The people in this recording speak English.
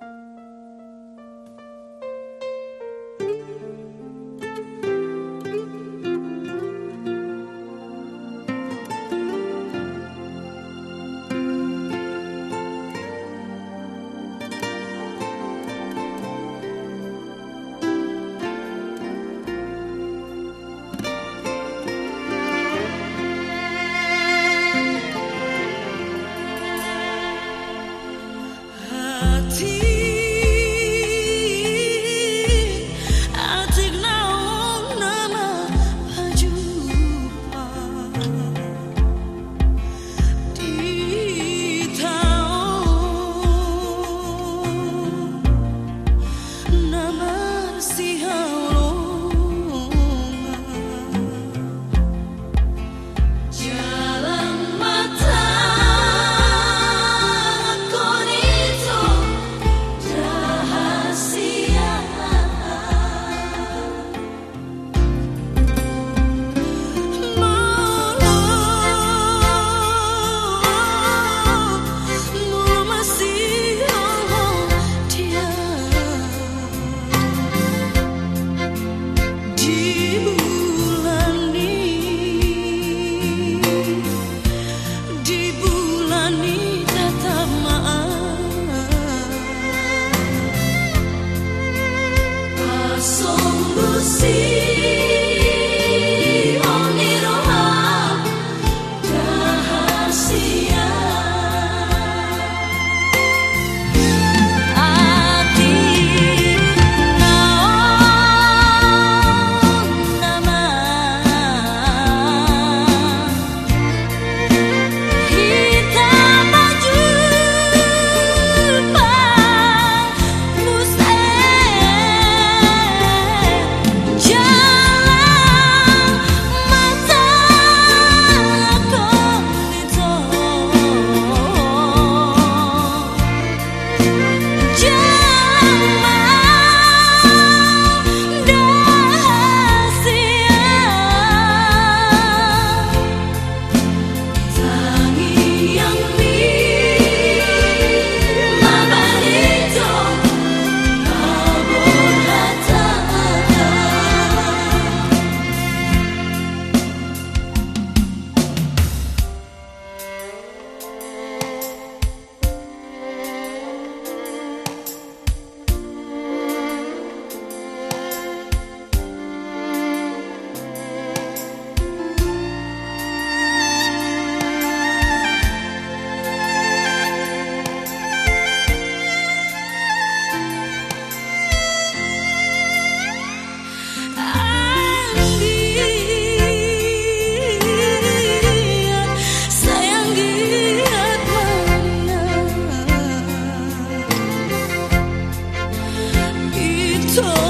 you told